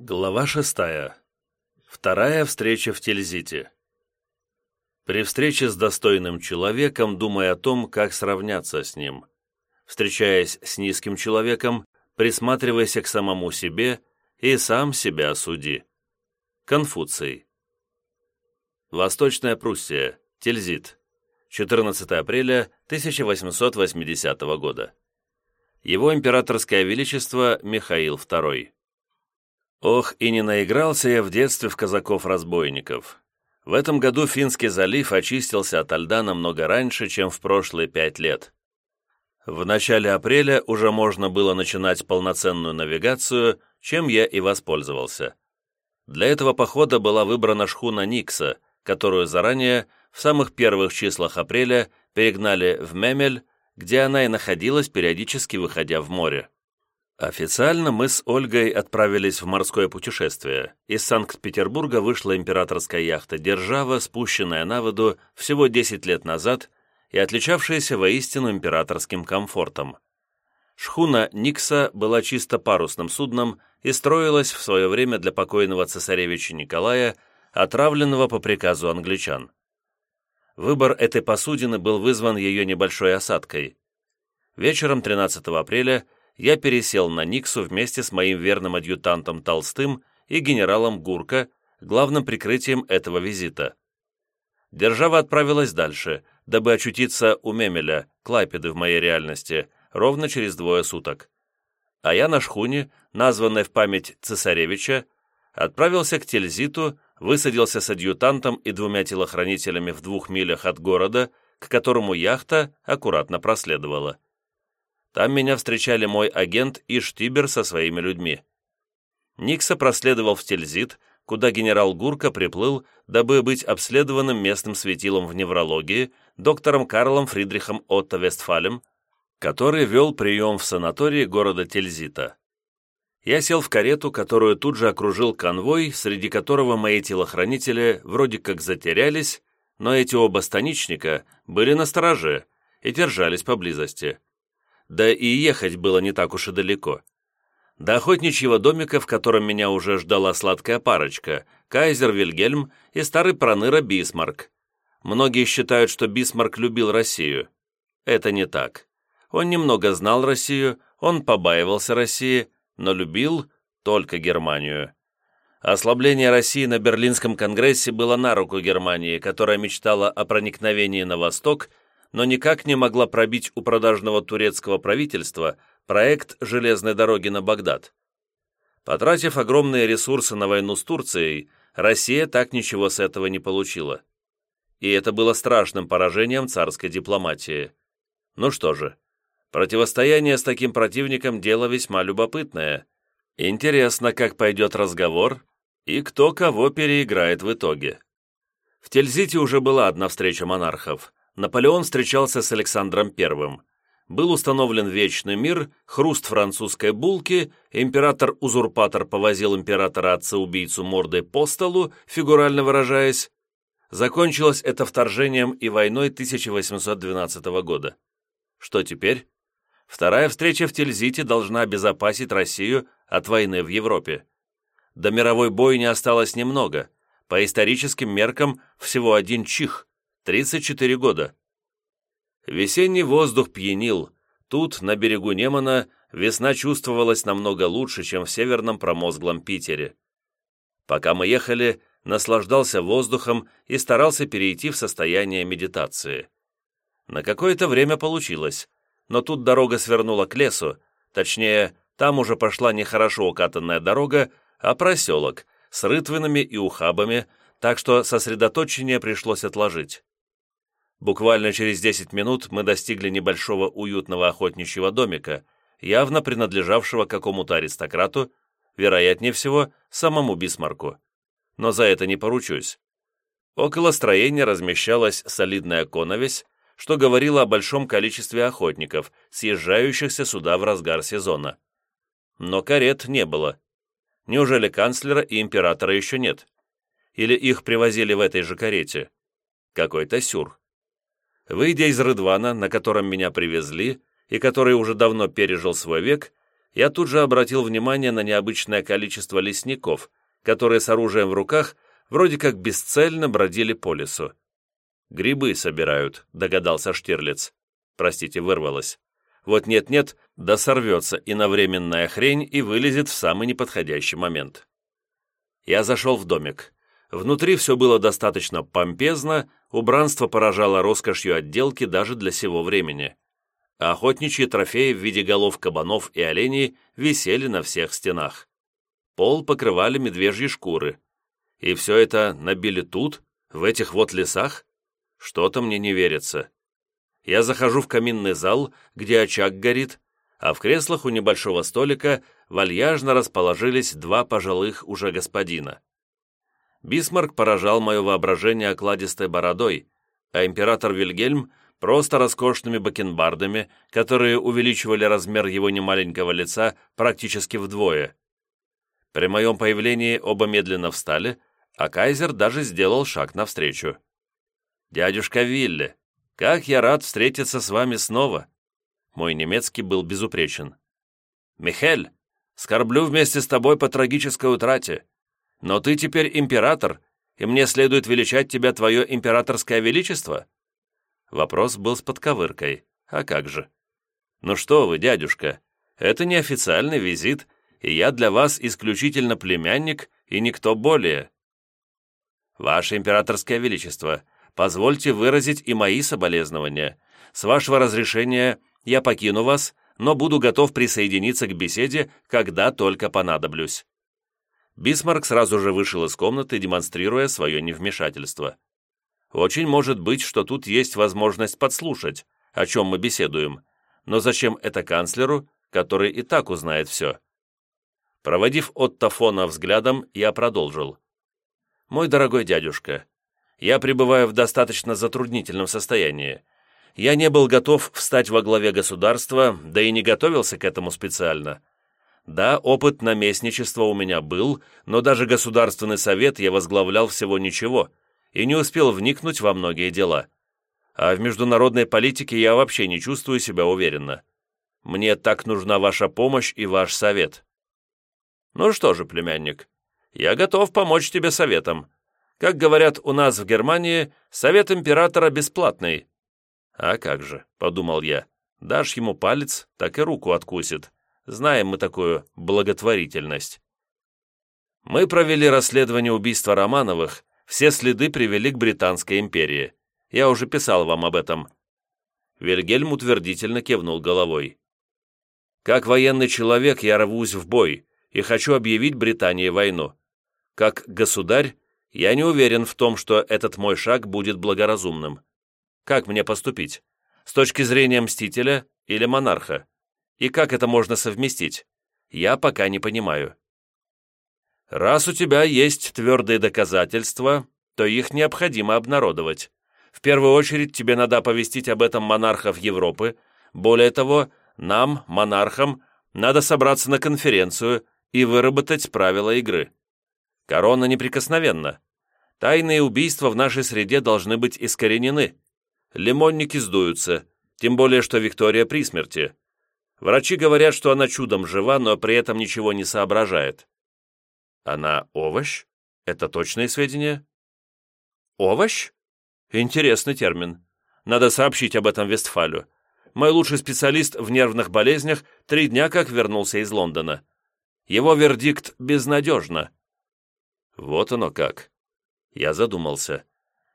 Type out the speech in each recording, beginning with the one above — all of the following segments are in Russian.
Глава шестая. Вторая встреча в Тильзите. При встрече с достойным человеком думай о том, как сравняться с ним. Встречаясь с низким человеком, присматривайся к самому себе и сам себя суди. Конфуций. Восточная Пруссия. Тильзит. 14 апреля 1880 года. Его императорское величество Михаил II. Ох, и не наигрался я в детстве в казаков-разбойников. В этом году Финский залив очистился от льда намного раньше, чем в прошлые пять лет. В начале апреля уже можно было начинать полноценную навигацию, чем я и воспользовался. Для этого похода была выбрана шхуна Никса, которую заранее, в самых первых числах апреля, перегнали в Мемель, где она и находилась, периодически выходя в море. Официально мы с Ольгой отправились в морское путешествие. Из Санкт-Петербурга вышла императорская яхта «Держава», спущенная на воду всего 10 лет назад и отличавшаяся воистину императорским комфортом. Шхуна «Никса» была чисто парусным судном и строилась в свое время для покойного цесаревича Николая, отравленного по приказу англичан. Выбор этой посудины был вызван ее небольшой осадкой. Вечером 13 апреля – я пересел на Никсу вместе с моим верным адъютантом Толстым и генералом Гурко, главным прикрытием этого визита. Держава отправилась дальше, дабы очутиться у Мемеля, Клайпеды в моей реальности, ровно через двое суток. А я на шхуне, названной в память цесаревича, отправился к Тильзиту, высадился с адъютантом и двумя телохранителями в двух милях от города, к которому яхта аккуратно проследовала. Там меня встречали мой агент и Штибер со своими людьми. Никса проследовал в Тильзит, куда генерал Гурка приплыл, дабы быть обследованным местным светилом в неврологии доктором Карлом Фридрихом Отто Вестфалем, который вел прием в санатории города Тильзита. Я сел в карету, которую тут же окружил конвой, среди которого мои телохранители вроде как затерялись, но эти оба станичника были настороже и держались поблизости да и ехать было не так уж и далеко. До охотничьего домика, в котором меня уже ждала сладкая парочка, кайзер Вильгельм и старый проныра Бисмарк. Многие считают, что Бисмарк любил Россию. Это не так. Он немного знал Россию, он побаивался России, но любил только Германию. Ослабление России на Берлинском конгрессе было на руку Германии, которая мечтала о проникновении на восток но никак не могла пробить у продажного турецкого правительства проект железной дороги на Багдад. Потратив огромные ресурсы на войну с Турцией, Россия так ничего с этого не получила. И это было страшным поражением царской дипломатии. Ну что же, противостояние с таким противником – дело весьма любопытное. Интересно, как пойдет разговор и кто кого переиграет в итоге. В Тильзите уже была одна встреча монархов, Наполеон встречался с Александром I. Был установлен вечный мир, хруст французской булки, император-узурпатор повозил императора-отца-убийцу мордой по столу, фигурально выражаясь. Закончилось это вторжением и войной 1812 года. Что теперь? Вторая встреча в Тильзите должна обезопасить Россию от войны в Европе. До мировой бойни осталось немного. По историческим меркам всего один чих, 34 года. Весенний воздух пьянил. Тут, на берегу Немана, весна чувствовалась намного лучше, чем в северном промозглом Питере. Пока мы ехали, наслаждался воздухом и старался перейти в состояние медитации. На какое-то время получилось, но тут дорога свернула к лесу, точнее, там уже пошла не хорошо укатанная дорога, а проселок с рытвинами и ухабами, так что сосредоточение пришлось отложить. Буквально через 10 минут мы достигли небольшого уютного охотничьего домика, явно принадлежавшего какому-то аристократу, вероятнее всего, самому Бисмарку. Но за это не поручусь. Около строения размещалась солидная коновесь, что говорило о большом количестве охотников, съезжающихся сюда в разгар сезона. Но карет не было. Неужели канцлера и императора еще нет? Или их привозили в этой же карете? Какой-то сюр. Выйдя из Рыдвана, на котором меня привезли, и который уже давно пережил свой век, я тут же обратил внимание на необычное количество лесников, которые с оружием в руках вроде как бесцельно бродили по лесу. «Грибы собирают», — догадался Штирлиц. Простите, вырвалось. Вот нет-нет, да сорвется иновременная хрень и вылезет в самый неподходящий момент. Я зашел в домик. Внутри все было достаточно помпезно, убранство поражало роскошью отделки даже для сего времени а охотничьи трофеи в виде голов кабанов и оленей висели на всех стенах. Пол покрывали медвежьи шкуры. И все это набили тут, в этих вот лесах? Что-то мне не верится. Я захожу в каминный зал, где очаг горит, а в креслах у небольшого столика вальяжно расположились два пожилых уже господина. Бисмарк поражал мое воображение окладистой бородой, а император Вильгельм просто роскошными бакенбардами, которые увеличивали размер его немаленького лица практически вдвое. При моем появлении оба медленно встали, а кайзер даже сделал шаг навстречу. «Дядюшка Вилли, как я рад встретиться с вами снова!» Мой немецкий был безупречен. «Михель, скорблю вместе с тобой по трагической утрате, но ты теперь император, и мне следует величать тебя твое императорское величество?» Вопрос был с подковыркой. А как же? «Ну что вы, дядюшка, это не официальный визит, и я для вас исключительно племянник и никто более». «Ваше императорское величество, позвольте выразить и мои соболезнования. С вашего разрешения я покину вас, но буду готов присоединиться к беседе, когда только понадоблюсь». Бисмарк сразу же вышел из комнаты, демонстрируя свое невмешательство. Очень может быть, что тут есть возможность подслушать, о чем мы беседуем, но зачем это канцлеру, который и так узнает все? Проводив Отто Фона взглядом, я продолжил. «Мой дорогой дядюшка, я пребываю в достаточно затруднительном состоянии. Я не был готов встать во главе государства, да и не готовился к этому специально. Да, опыт наместничества у меня был, но даже Государственный совет я возглавлял всего ничего, и не успел вникнуть во многие дела. А в международной политике я вообще не чувствую себя уверенно. Мне так нужна ваша помощь и ваш совет. Ну что же, племянник, я готов помочь тебе советом. Как говорят у нас в Германии, совет императора бесплатный. А как же, подумал я, дашь ему палец, так и руку откусит. Знаем мы такую благотворительность. Мы провели расследование убийства Романовых все следы привели к Британской империи. Я уже писал вам об этом». Вильгельм утвердительно кивнул головой. «Как военный человек я рвусь в бой и хочу объявить Британии войну. Как государь, я не уверен в том, что этот мой шаг будет благоразумным. Как мне поступить? С точки зрения мстителя или монарха? И как это можно совместить? Я пока не понимаю. Раз у тебя есть твердые доказательства, то их необходимо обнародовать. В первую очередь тебе надо оповестить об этом монархов Европы. Более того, нам, монархам, надо собраться на конференцию и выработать правила игры. Корона неприкосновенна. Тайные убийства в нашей среде должны быть искоренены. Лимонники сдуются, тем более, что Виктория при смерти. Врачи говорят, что она чудом жива, но при этом ничего не соображает. Она овощ? Это точные сведения? Овощ? Интересный термин. Надо сообщить об этом Вестфалю. Мой лучший специалист в нервных болезнях три дня как вернулся из Лондона. Его вердикт безнадежно. Вот оно как. Я задумался.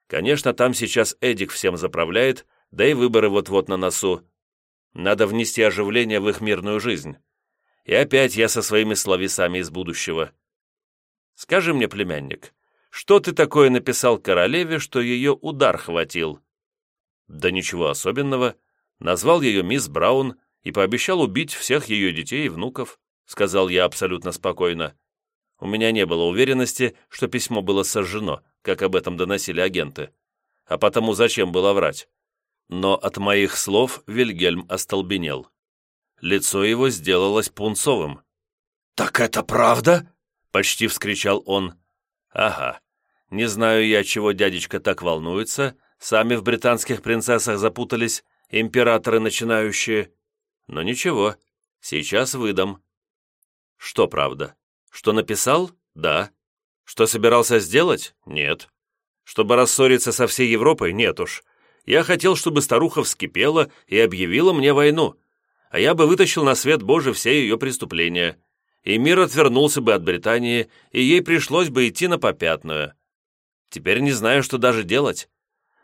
Конечно, там сейчас Эдик всем заправляет, да и выборы вот-вот на носу. Надо внести оживление в их мирную жизнь. И опять я со своими словесами из будущего. Скажи мне, племянник, что ты такое написал королеве, что ее удар хватил?» «Да ничего особенного. Назвал ее мисс Браун и пообещал убить всех ее детей и внуков», сказал я абсолютно спокойно. У меня не было уверенности, что письмо было сожжено, как об этом доносили агенты. А потому зачем было врать? Но от моих слов Вильгельм остолбенел. Лицо его сделалось пунцовым. «Так это правда?» Почти вскричал он. «Ага. Не знаю я, чего дядечка так волнуется. Сами в британских принцессах запутались, императоры начинающие. Но ничего, сейчас выдам. Что правда? Что написал? Да. Что собирался сделать? Нет. Чтобы рассориться со всей Европой? Нет уж. Я хотел, чтобы старуха вскипела и объявила мне войну, а я бы вытащил на свет Божий все ее преступления, и мир отвернулся бы от Британии, и ей пришлось бы идти на попятную. Теперь не знаю, что даже делать.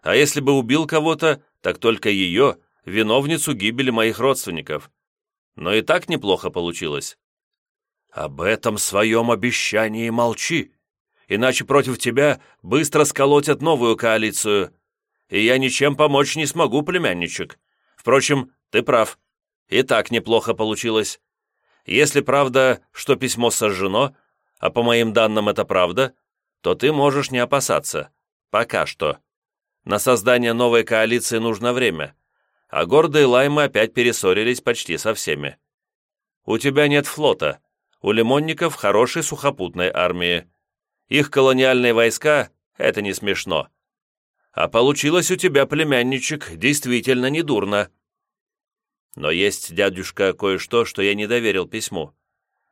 А если бы убил кого-то, так только ее, виновницу гибели моих родственников. Но и так неплохо получилось. Об этом своем обещании молчи, иначе против тебя быстро сколотят новую коалицию, и я ничем помочь не смогу, племянничек. Впрочем, ты прав, и так неплохо получилось. Если правда, что письмо сожжено, а по моим данным это правда, то ты можешь не опасаться. Пока что. На создание новой коалиции нужно время, а гордые лаймы опять перессорились почти со всеми. У тебя нет флота, у лимонников хорошей сухопутной армии. Их колониальные войска — это не смешно. А получилось у тебя, племянничек, действительно недурно. Но есть, дядюшка, кое-что, что я не доверил письму.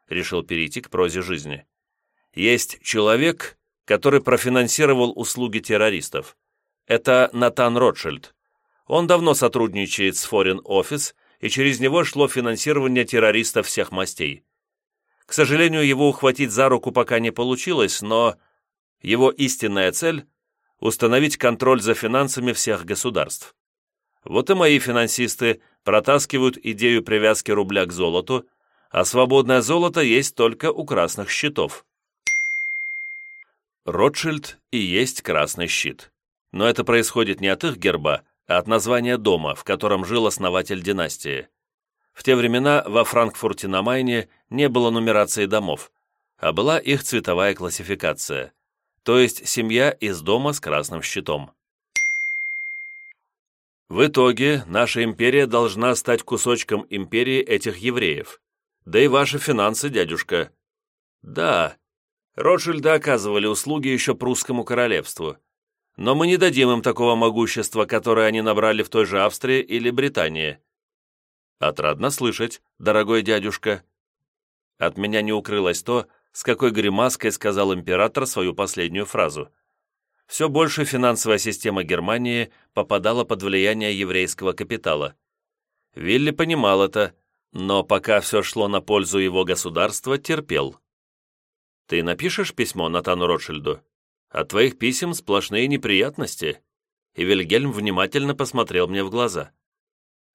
Решил перейти к прозе жизни. Есть человек, который профинансировал услуги террористов. Это Натан Ротшильд. Он давно сотрудничает с Foreign Office, и через него шло финансирование террористов всех мастей. К сожалению, его ухватить за руку пока не получилось, но его истинная цель – установить контроль за финансами всех государств. Вот и мои финансисты протаскивают идею привязки рубля к золоту, а свободное золото есть только у красных щитов. Ротшильд и есть красный щит. Но это происходит не от их герба, а от названия дома, в котором жил основатель династии. В те времена во Франкфурте на Майне не было нумерации домов, а была их цветовая классификация, то есть семья из дома с красным щитом. В итоге наша империя должна стать кусочком империи этих евреев. Да и ваши финансы, дядюшка. Да, Ротшильды оказывали услуги еще прусскому королевству. Но мы не дадим им такого могущества, которое они набрали в той же Австрии или Британии. «Отрадно слышать, дорогой дядюшка». От меня не укрылось то, с какой гримаской сказал император свою последнюю фразу. Все больше финансовая система Германии попадала под влияние еврейского капитала. Вилли понимал это, но пока все шло на пользу его государства, терпел. «Ты напишешь письмо Натану Ротшильду? От твоих писем сплошные неприятности». И Вильгельм внимательно посмотрел мне в глаза.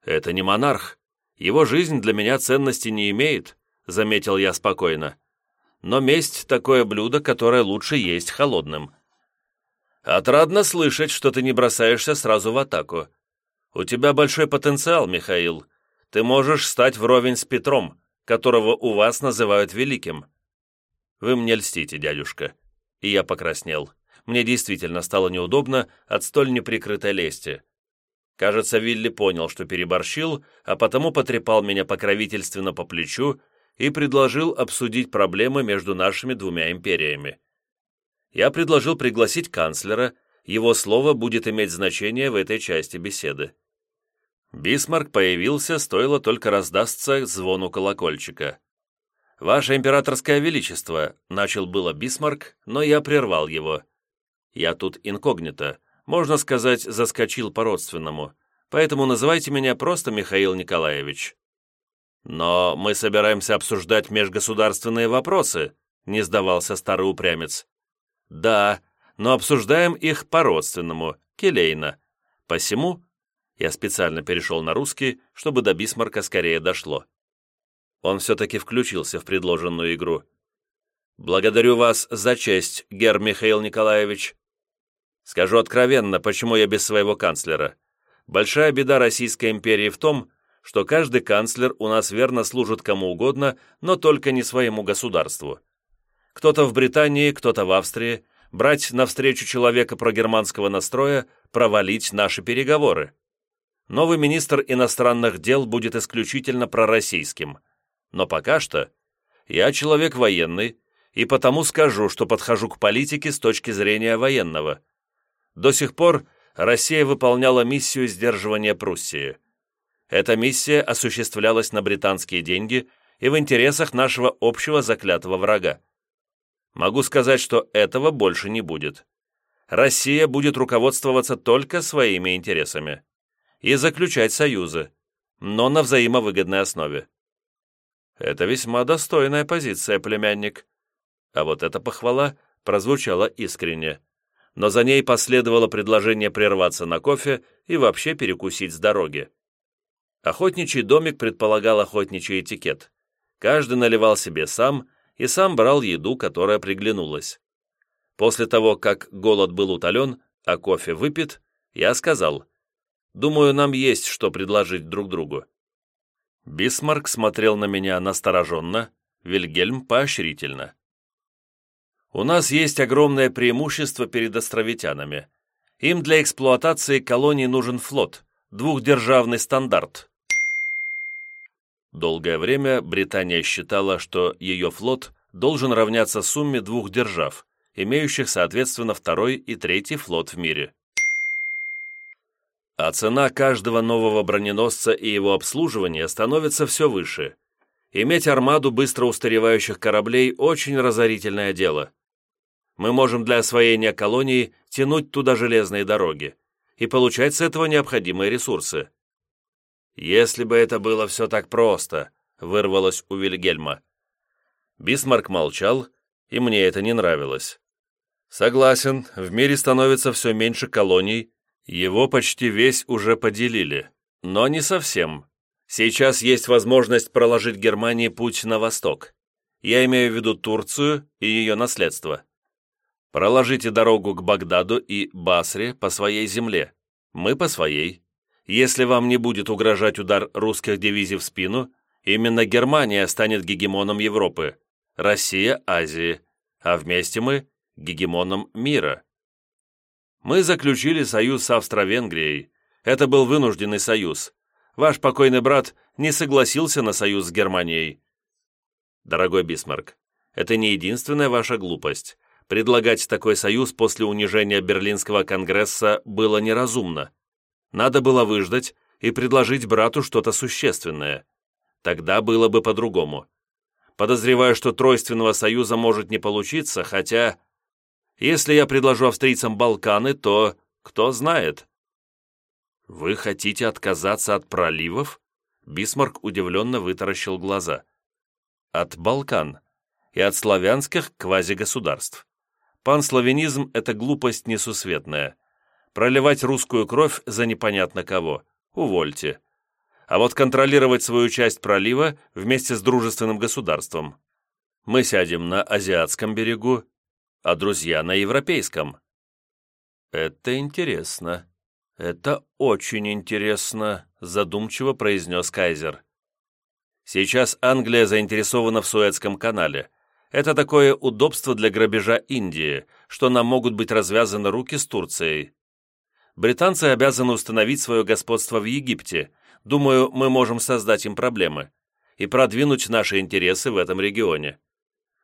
«Это не монарх. Его жизнь для меня ценности не имеет», — заметил я спокойно. «Но месть — такое блюдо, которое лучше есть холодным». «Отрадно слышать, что ты не бросаешься сразу в атаку. У тебя большой потенциал, Михаил. Ты можешь стать вровень с Петром, которого у вас называют великим». «Вы мне льстите, дядюшка». И я покраснел. Мне действительно стало неудобно от столь неприкрытой лести. Кажется, Вилли понял, что переборщил, а потому потрепал меня покровительственно по плечу и предложил обсудить проблемы между нашими двумя империями. Я предложил пригласить канцлера, его слово будет иметь значение в этой части беседы. Бисмарк появился, стоило только раздаться звону колокольчика. «Ваше императорское величество», — начал было Бисмарк, но я прервал его. «Я тут инкогнито, можно сказать, заскочил по-родственному, поэтому называйте меня просто Михаил Николаевич». «Но мы собираемся обсуждать межгосударственные вопросы», — не сдавался старый упрямец. «Да, но обсуждаем их по-родственному, келейно. Посему...» Я специально перешел на русский, чтобы до Бисмарка скорее дошло. Он все-таки включился в предложенную игру. «Благодарю вас за честь, гер Михаил Николаевич. Скажу откровенно, почему я без своего канцлера. Большая беда Российской империи в том, что каждый канцлер у нас верно служит кому угодно, но только не своему государству. Кто-то в Британии, кто-то в Австрии, брать навстречу человека прогерманского настроя, провалить наши переговоры. Новый министр иностранных дел будет исключительно пророссийским. Но пока что я человек военный, и потому скажу, что подхожу к политике с точки зрения военного – до сих пор Россия выполняла миссию сдерживания Пруссии. Эта миссия осуществлялась на британские деньги и в интересах нашего общего заклятого врага. Могу сказать, что этого больше не будет. Россия будет руководствоваться только своими интересами и заключать союзы, но на взаимовыгодной основе. Это весьма достойная позиция, племянник. А вот эта похвала прозвучала искренне. Но за ней последовало предложение прерваться на кофе и вообще перекусить с дороги. Охотничий домик предполагал охотничий этикет. Каждый наливал себе сам и сам брал еду, которая приглянулась. После того, как голод был утолен, а кофе выпит, я сказал, «Думаю, нам есть что предложить друг другу». Бисмарк смотрел на меня настороженно, Вильгельм поощрительно. «У нас есть огромное преимущество перед островитянами. Им для эксплуатации колоний нужен флот, двухдержавный стандарт». Долгое время Британия считала, что ее флот должен равняться сумме двух держав, имеющих, соответственно, второй и третий флот в мире а цена каждого нового броненосца и его обслуживания становится все выше. Иметь армаду быстро устаревающих кораблей – очень разорительное дело. Мы можем для освоения колонии тянуть туда железные дороги и получать с этого необходимые ресурсы. «Если бы это было все так просто», – вырвалось у Вильгельма. Бисмарк молчал, и мне это не нравилось. «Согласен, в мире становится все меньше колоний, его почти весь уже поделили, но не совсем. Сейчас есть возможность проложить Германии путь на восток. Я имею в виду Турцию и ее наследство. Проложите дорогу к Багдаду и Басре по своей земле. Мы по своей. Если вам не будет угрожать удар русских дивизий в спину, именно Германия станет гегемоном Европы, Россия – Азии, а вместе мы – гегемоном мира. Мы заключили союз с Австро-Венгрией. Это был вынужденный союз. Ваш покойный брат не согласился на союз с Германией. Дорогой Бисмарк, это не единственная ваша глупость. Предлагать такой союз после унижения Берлинского конгресса было неразумно. Надо было выждать и предложить брату что-то существенное. Тогда было бы по-другому. Подозреваю, что тройственного союза может не получиться, хотя если я предложу австрийцам Балканы, то кто знает?» «Вы хотите отказаться от проливов?» Бисмарк удивленно вытаращил глаза. «От Балкан и от славянских квазигосударств. Панславянизм — это глупость несусветная. Проливать русскую кровь за непонятно кого. Увольте. А вот контролировать свою часть пролива вместе с дружественным государством. Мы сядем на азиатском берегу, а друзья на европейском. «Это интересно. Это очень интересно», задумчиво произнес Кайзер. «Сейчас Англия заинтересована в Суэцком канале. Это такое удобство для грабежа Индии, что нам могут быть развязаны руки с Турцией. Британцы обязаны установить свое господство в Египте. Думаю, мы можем создать им проблемы и продвинуть наши интересы в этом регионе.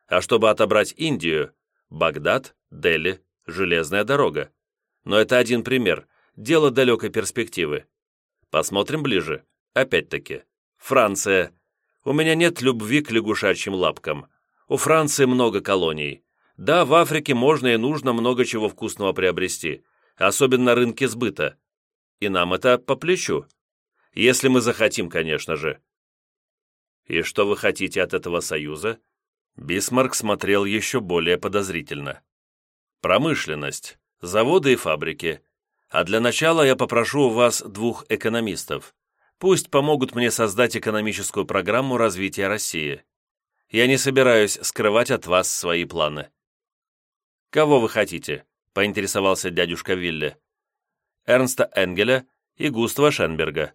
А чтобы отобрать Индию, Багдад, Дели, железная дорога. Но это один пример, дело далекой перспективы. Посмотрим ближе. Опять-таки. Франция. У меня нет любви к лягушачьим лапкам. У Франции много колоний. Да, в Африке можно и нужно много чего вкусного приобрести, особенно на рынке сбыта. И нам это по плечу. Если мы захотим, конечно же. И что вы хотите от этого союза? Бисмарк смотрел еще более подозрительно. «Промышленность, заводы и фабрики. А для начала я попрошу у вас двух экономистов. Пусть помогут мне создать экономическую программу развития России. Я не собираюсь скрывать от вас свои планы». «Кого вы хотите?» — поинтересовался дядюшка Вилли. «Эрнста Энгеля и Густава Шенберга».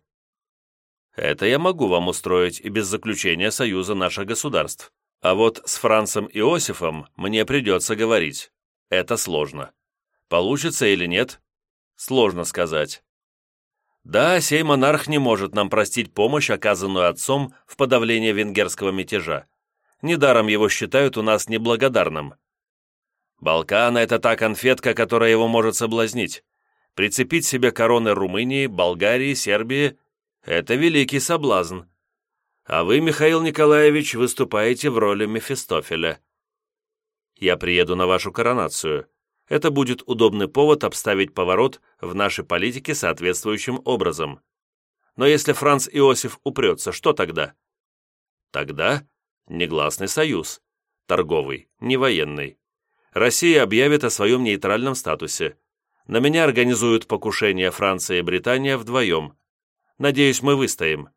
«Это я могу вам устроить и без заключения союза наших государств. А вот с Францем Иосифом мне придется говорить. Это сложно. Получится или нет? Сложно сказать. Да, сей монарх не может нам простить помощь, оказанную отцом в подавлении венгерского мятежа. Недаром его считают у нас неблагодарным. Балкана — это та конфетка, которая его может соблазнить. Прицепить себе короны Румынии, Болгарии, Сербии — это великий соблазн. а вы, Михаил Николаевич, выступаете в роли Мефистофеля. Я приеду на вашу коронацию. Это будет удобный повод обставить поворот в нашей политике соответствующим образом. Но если Франц Иосиф упрется, что тогда? Тогда негласный союз, торговый, не военный. Россия объявит о своем нейтральном статусе. На меня организуют покушение Франция и Британия вдвоем. Надеюсь, мы выстоим.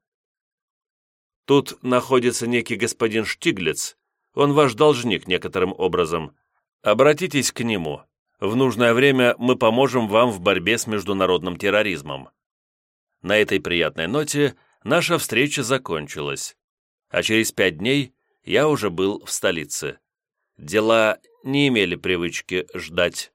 Тут находится некий господин Штиглиц. Он ваш должник некоторым образом. Обратитесь к нему. В нужное время мы поможем вам в борьбе с международным терроризмом». На этой приятной ноте наша встреча закончилась, а через пять дней я уже был в столице. Дела не имели привычки ждать.